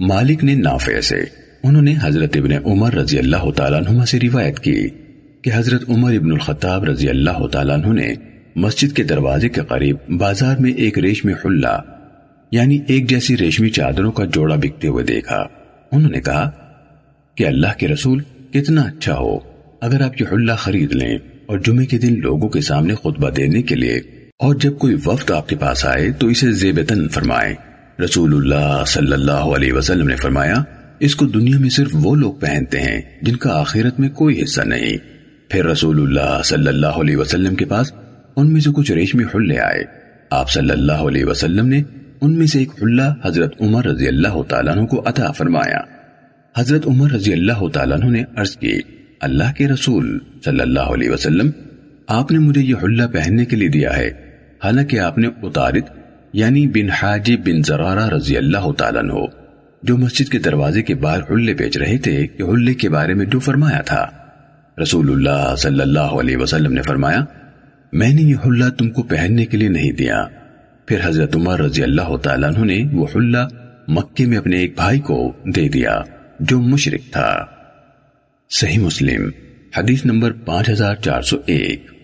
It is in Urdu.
مالک نے نافع سے انہوں نے حضرت ابن عمر رضی اللہ تعالیٰ عنہ سے روایت کی کہ حضرت عمر ابن الخطاب رضی اللہ تعالیٰ عنہ نے مسجد کے دروازے کے قریب بازار میں ایک ریشمی حلہ یعنی ایک جیسی ریشمی چادروں کا جوڑا بکتے ہوئے دیکھا۔ انہوں نے کہا کہ اللہ کے رسول کتنا اچھا ہو، اگر آپ یہ حلہ خرید لیں اور جمعے کے دن لوگوں کے سامنے خطبہ دینے کے لیے اور جب کوئی وفد آپ کے پاس آئے تو اسے زیبتن فرمائیں۔ رسول اللہ صلی اللہ علیہ وسلم نے فرمایا، اس کو دنیا میں صرف وہ لوگ پہنتے ہیں جن کا آخرت میں کوئی حصہ نہیں۔ پھر رسول اللہ صلی اللہ علیہ وسلم کے پاس ان میں سے کچھ ریشمی حلے آئے۔ آپ صلی اللہ علیہ وسلم نے ان میں سے ایک حلہ حضرت عمر رضی اللہ تعالیٰ عنہ کو عطا فرمایا۔ حضرت عمر رضی اللہ تعالیٰ عنہ نے عرض کی، اللہ کے رسول صلی اللہ علیہ وسلم، آپ نے مجھے یہ حلہ پہننے کے لیے دیا ہے۔ حالانکہ آپ نے اتارت یعنی بن حاجی بن زرارہ رضی اللہ تعالیٰ عنہ، جو مسجد کے دروازے کے باہر حلے بیچ رہے تھے کہ حلے کے بارے میں جو فرمایا تھا۔ رسول اللہ صلی اللہ علیہ وسلم نے فرمایا، میں نے یہ حلہ تم کو پہننے کے لیے نہیں دیا۔ پھر حضرت عمر رضی اللہ تعالیٰ عنہ نے وہ حلہ مکے میں اپنے ایک بھائی کو دے دیا، جو مشرک تھا۔ صحیح مسلم، حدیث نمبر پانچ ہزار چار سو ایک۔